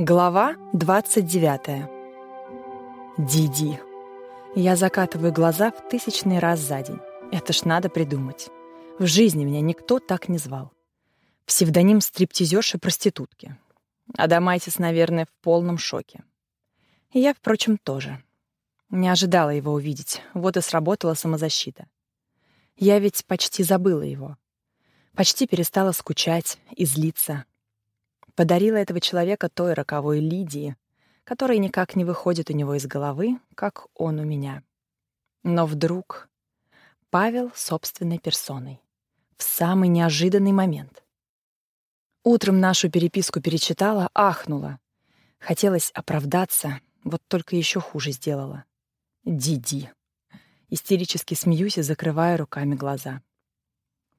Глава 29. Диди. Я закатываю глаза в тысячный раз за день. Это ж надо придумать. В жизни меня никто так не звал. Псевдоним стриптизерши-проститутки. Адамайтис, наверное, в полном шоке. Я, впрочем, тоже. Не ожидала его увидеть, вот и сработала самозащита. Я ведь почти забыла его. Почти перестала скучать и злиться, подарила этого человека той роковой Лидии, которая никак не выходит у него из головы, как он у меня. Но вдруг Павел собственной персоной. В самый неожиданный момент. Утром нашу переписку перечитала, ахнула. Хотелось оправдаться, вот только еще хуже сделала. Диди. Истерически смеюсь и закрываю руками глаза.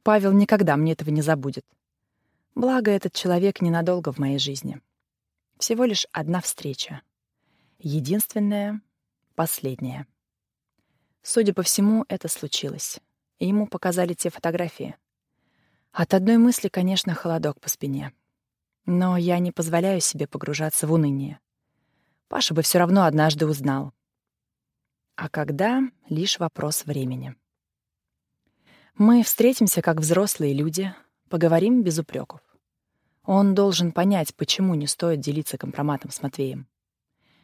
Павел никогда мне этого не забудет. Благо, этот человек ненадолго в моей жизни. Всего лишь одна встреча. Единственная, последняя. Судя по всему, это случилось. И ему показали те фотографии. От одной мысли, конечно, холодок по спине. Но я не позволяю себе погружаться в уныние. Паша бы все равно однажды узнал. А когда — лишь вопрос времени. Мы встретимся как взрослые люди, поговорим без упреков. Он должен понять, почему не стоит делиться компроматом с Матвеем.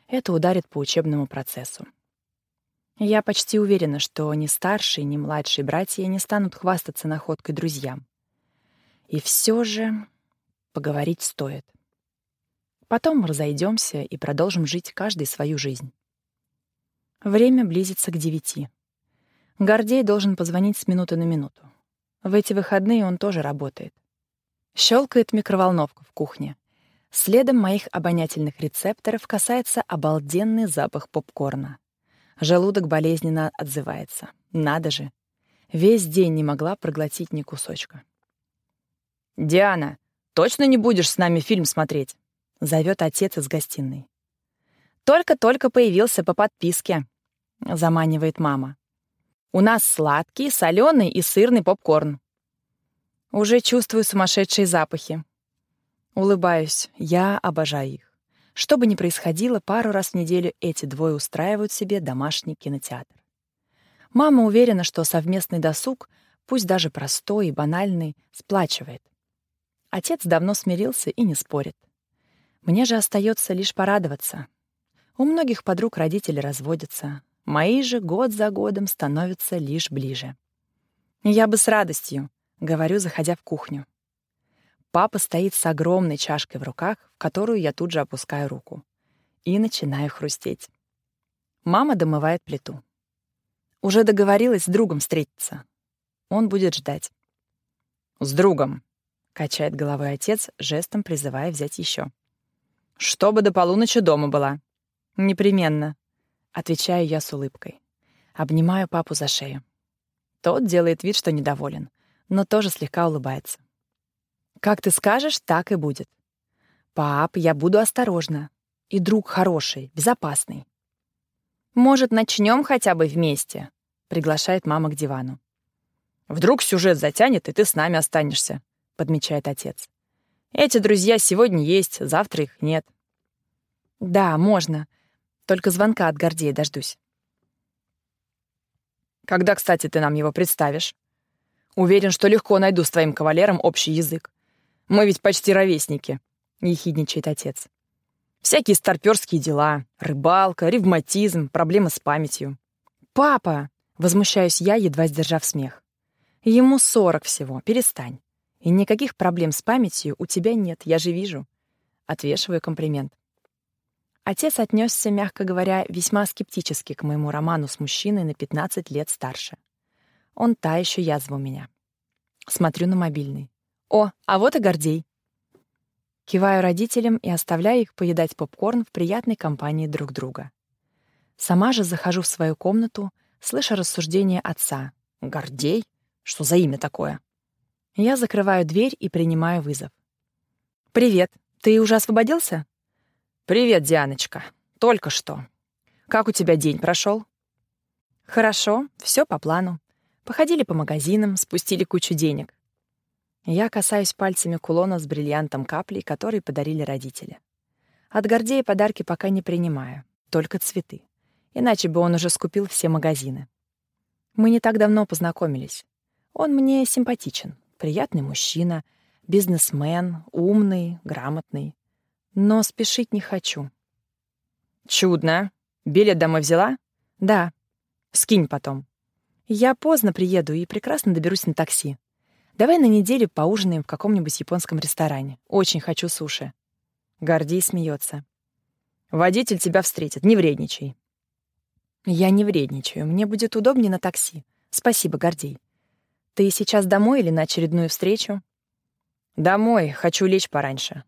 Это ударит по учебному процессу. Я почти уверена, что ни старшие, ни младшие братья не станут хвастаться находкой друзьям. И все же поговорить стоит. Потом разойдемся и продолжим жить каждый свою жизнь. Время близится к девяти. Гордей должен позвонить с минуты на минуту. В эти выходные он тоже работает. Щелкает микроволновка в кухне. Следом моих обонятельных рецепторов касается обалденный запах попкорна. Желудок болезненно отзывается. Надо же. Весь день не могла проглотить ни кусочка. «Диана, точно не будешь с нами фильм смотреть?» — зовет отец из гостиной. «Только-только появился по подписке», — заманивает мама. «У нас сладкий, соленый и сырный попкорн. Уже чувствую сумасшедшие запахи. Улыбаюсь. Я обожаю их. Что бы ни происходило, пару раз в неделю эти двое устраивают себе домашний кинотеатр. Мама уверена, что совместный досуг, пусть даже простой и банальный, сплачивает. Отец давно смирился и не спорит. Мне же остается лишь порадоваться. У многих подруг родители разводятся. Мои же год за годом становятся лишь ближе. Я бы с радостью, — говорю, заходя в кухню. Папа стоит с огромной чашкой в руках, в которую я тут же опускаю руку. И начинаю хрустеть. Мама домывает плиту. Уже договорилась с другом встретиться. Он будет ждать. «С другом», — качает головой отец, жестом призывая взять еще. «Чтобы до полуночи дома была». «Непременно», — отвечаю я с улыбкой. Обнимаю папу за шею. Тот делает вид, что недоволен но тоже слегка улыбается. «Как ты скажешь, так и будет. Пап, я буду осторожна. И друг хороший, безопасный». «Может, начнем хотя бы вместе?» — приглашает мама к дивану. «Вдруг сюжет затянет, и ты с нами останешься», — подмечает отец. «Эти друзья сегодня есть, завтра их нет». «Да, можно. Только звонка от Гордея дождусь». «Когда, кстати, ты нам его представишь?» Уверен, что легко найду с твоим кавалером общий язык. Мы ведь почти ровесники», — ехидничает отец. «Всякие старпёрские дела, рыбалка, ревматизм, проблемы с памятью». «Папа!» — возмущаюсь я, едва сдержав смех. «Ему сорок всего, перестань. И никаких проблем с памятью у тебя нет, я же вижу». Отвешиваю комплимент. Отец отнесся, мягко говоря, весьма скептически к моему роману с мужчиной на 15 лет старше. Он та еще язва у меня. Смотрю на мобильный. О, а вот и Гордей. Киваю родителям и оставляю их поедать попкорн в приятной компании друг друга. Сама же захожу в свою комнату, слыша рассуждения отца. «Гордей? Что за имя такое?» Я закрываю дверь и принимаю вызов. «Привет. Ты уже освободился?» «Привет, Дианочка. Только что. Как у тебя день прошел?» «Хорошо, все по плану. Походили по магазинам, спустили кучу денег. Я касаюсь пальцами кулона с бриллиантом каплей, который подарили родители. От Гордея подарки пока не принимаю, только цветы. Иначе бы он уже скупил все магазины. Мы не так давно познакомились. Он мне симпатичен, приятный мужчина, бизнесмен, умный, грамотный. Но спешить не хочу. Чудно. Билет домой взяла? Да. Скинь потом. Я поздно приеду и прекрасно доберусь на такси. Давай на неделю поужинаем в каком-нибудь японском ресторане. Очень хочу суши. Гордей смеется. Водитель тебя встретит, не вредничай. Я не вредничаю, мне будет удобнее на такси. Спасибо, Гордей. Ты сейчас домой или на очередную встречу? Домой, хочу лечь пораньше.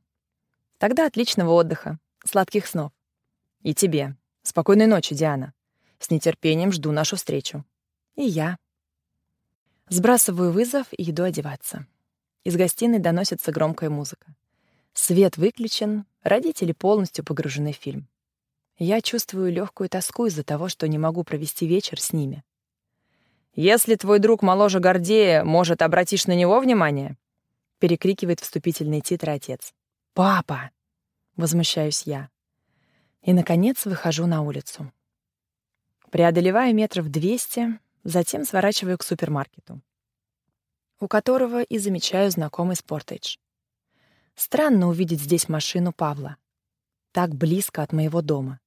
Тогда отличного отдыха, сладких снов. И тебе. Спокойной ночи, Диана. С нетерпением жду нашу встречу. И я. Сбрасываю вызов и иду одеваться. Из гостиной доносится громкая музыка. Свет выключен, родители полностью погружены в фильм. Я чувствую легкую тоску из-за того, что не могу провести вечер с ними. «Если твой друг моложе Гордея, может, обратишь на него внимание?» — перекрикивает вступительный титр отец. «Папа!» — возмущаюсь я. И, наконец, выхожу на улицу. Преодолеваю метров двести, Затем сворачиваю к супермаркету, у которого и замечаю знакомый спортейдж. Странно увидеть здесь машину Павла. Так близко от моего дома.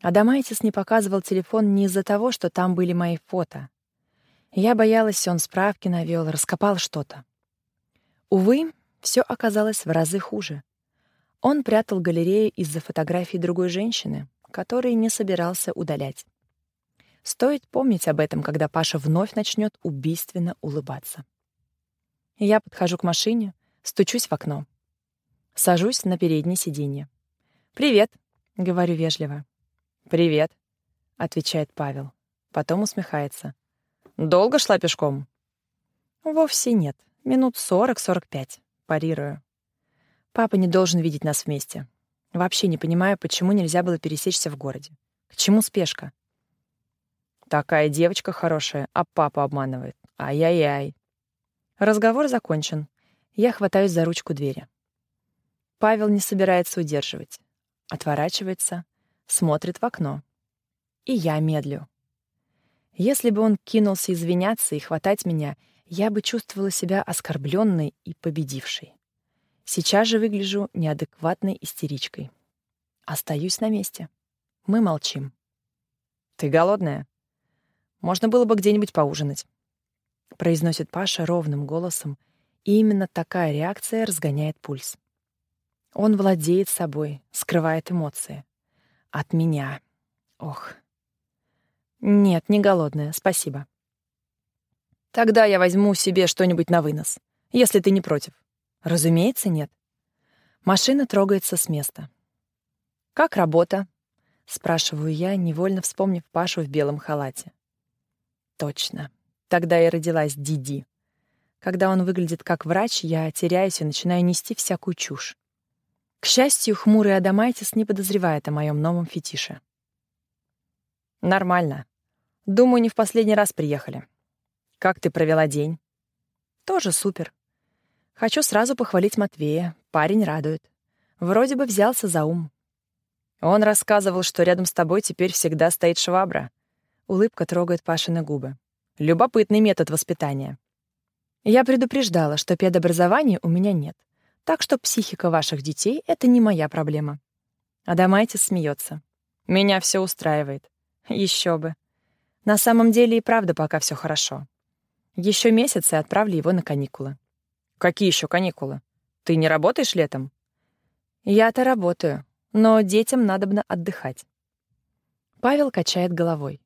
Адамайтис не показывал телефон не из-за того, что там были мои фото. Я боялась, он справки навел, раскопал что-то. Увы, все оказалось в разы хуже. Он прятал галерею из-за фотографий другой женщины, которые не собирался удалять. Стоит помнить об этом, когда Паша вновь начнет убийственно улыбаться. Я подхожу к машине, стучусь в окно. Сажусь на переднее сиденье. «Привет», — говорю вежливо. «Привет», — отвечает Павел. Потом усмехается. «Долго шла пешком?» «Вовсе нет. Минут сорок-сорок пять. Парирую. Папа не должен видеть нас вместе. Вообще не понимаю, почему нельзя было пересечься в городе. К чему спешка? Такая девочка хорошая, а папа обманывает. Ай-яй-яй. Разговор закончен. Я хватаюсь за ручку двери. Павел не собирается удерживать. Отворачивается, смотрит в окно. И я медлю. Если бы он кинулся извиняться и хватать меня, я бы чувствовала себя оскорбленной и победившей. Сейчас же выгляжу неадекватной истеричкой. Остаюсь на месте. Мы молчим. «Ты голодная?» Можно было бы где-нибудь поужинать. Произносит Паша ровным голосом, и именно такая реакция разгоняет пульс. Он владеет собой, скрывает эмоции. От меня. Ох. Нет, не голодная, спасибо. Тогда я возьму себе что-нибудь на вынос, если ты не против. Разумеется, нет. Машина трогается с места. «Как работа?» — спрашиваю я, невольно вспомнив Пашу в белом халате. Точно. Тогда и родилась Диди. Когда он выглядит как врач, я теряюсь и начинаю нести всякую чушь. К счастью, хмурый Адамайтис не подозревает о моем новом фетише. Нормально. Думаю, не в последний раз приехали. Как ты провела день? Тоже супер. Хочу сразу похвалить Матвея. Парень радует. Вроде бы взялся за ум. Он рассказывал, что рядом с тобой теперь всегда стоит швабра. Улыбка трогает Пашины губы. Любопытный метод воспитания. Я предупреждала, что педобразования у меня нет. Так что психика ваших детей — это не моя проблема. Адамайтис смеется. Меня все устраивает. Еще бы. На самом деле и правда пока все хорошо. Еще месяц и отправлю его на каникулы. Какие еще каникулы? Ты не работаешь летом? Я-то работаю, но детям надобно отдыхать. Павел качает головой.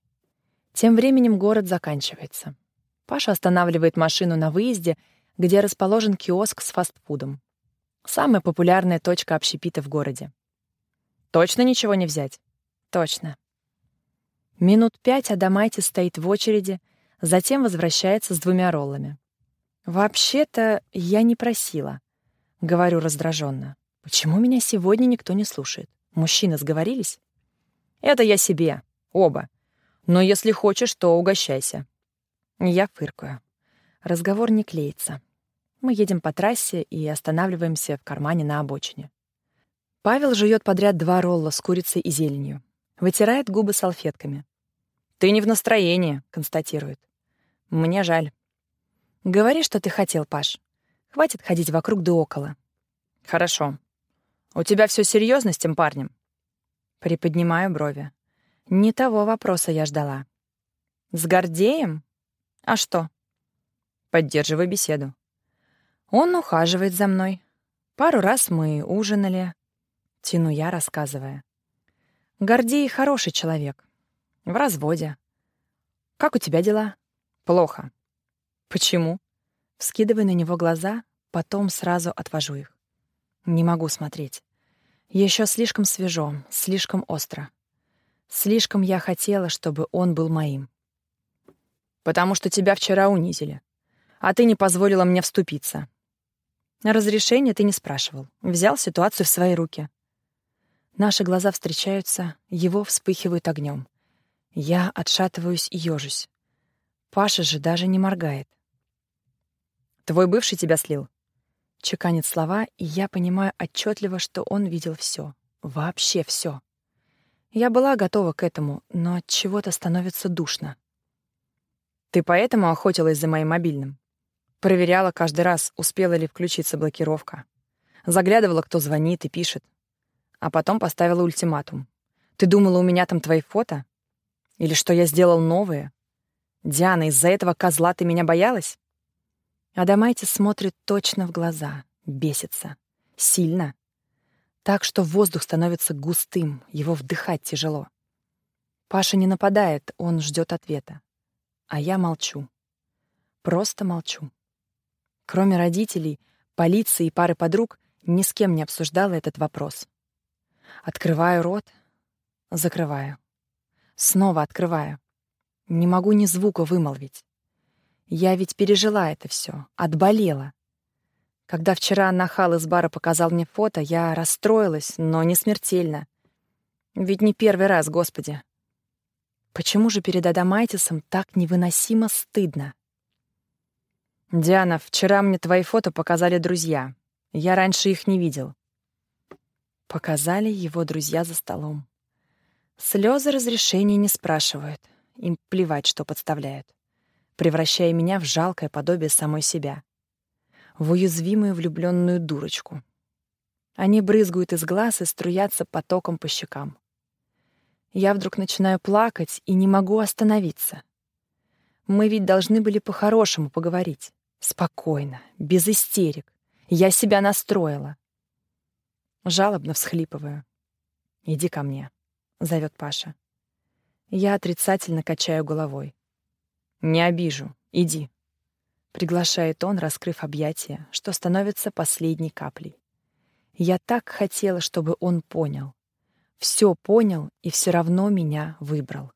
Тем временем город заканчивается. Паша останавливает машину на выезде, где расположен киоск с фастфудом. Самая популярная точка общепита в городе. Точно ничего не взять? Точно. Минут пять Адамайти стоит в очереди, затем возвращается с двумя роллами. «Вообще-то я не просила», — говорю раздраженно. «Почему меня сегодня никто не слушает? Мужчины сговорились?» «Это я себе. Оба. Но если хочешь, то угощайся. Я фыркаю. Разговор не клеится. Мы едем по трассе и останавливаемся в кармане на обочине. Павел жует подряд два ролла с курицей и зеленью. Вытирает губы салфетками. «Ты не в настроении», — констатирует. «Мне жаль». «Говори, что ты хотел, Паш. Хватит ходить вокруг да около». «Хорошо. У тебя все серьезно с тем парнем?» Приподнимаю брови. Не того вопроса я ждала. «С Гордеем? А что?» Поддерживай беседу. Он ухаживает за мной. Пару раз мы ужинали. Тяну я, рассказывая. Гордей хороший человек. В разводе. Как у тебя дела? Плохо. Почему? Вскидываю на него глаза, потом сразу отвожу их. Не могу смотреть. Еще слишком свежо, слишком остро. Слишком я хотела, чтобы он был моим. Потому что тебя вчера унизили. А ты не позволила мне вступиться. Разрешения ты не спрашивал. Взял ситуацию в свои руки. Наши глаза встречаются, его вспыхивают огнем. Я отшатываюсь и ёжусь. Паша же даже не моргает. «Твой бывший тебя слил?» Чеканит слова, и я понимаю отчетливо, что он видел все, Вообще все. Я была готова к этому, но от чего-то становится душно. «Ты поэтому охотилась за моим мобильным?» Проверяла каждый раз, успела ли включиться блокировка. Заглядывала, кто звонит и пишет а потом поставила ультиматум. «Ты думала, у меня там твои фото? Или что я сделал новые? Диана, из-за этого козла ты меня боялась?» Адамайте смотрит точно в глаза, бесится. Сильно. Так что воздух становится густым, его вдыхать тяжело. Паша не нападает, он ждет ответа. А я молчу. Просто молчу. Кроме родителей, полиции и пары подруг, ни с кем не обсуждала этот вопрос. Открываю рот, закрываю. Снова открываю. Не могу ни звука вымолвить. Я ведь пережила это все, отболела. Когда вчера нахал из бара показал мне фото, я расстроилась, но не смертельно. Ведь не первый раз, Господи. Почему же перед Адамайтисом так невыносимо стыдно? «Диана, вчера мне твои фото показали друзья. Я раньше их не видел. Показали его друзья за столом. Слезы разрешения не спрашивают. Им плевать, что подставляют. Превращая меня в жалкое подобие самой себя. В уязвимую влюбленную дурочку. Они брызгают из глаз и струятся потоком по щекам. Я вдруг начинаю плакать и не могу остановиться. Мы ведь должны были по-хорошему поговорить. Спокойно, без истерик. Я себя настроила. Жалобно всхлипываю. «Иди ко мне», — зовет Паша. Я отрицательно качаю головой. «Не обижу. Иди», — приглашает он, раскрыв объятия, что становится последней каплей. Я так хотела, чтобы он понял. Все понял и все равно меня выбрал.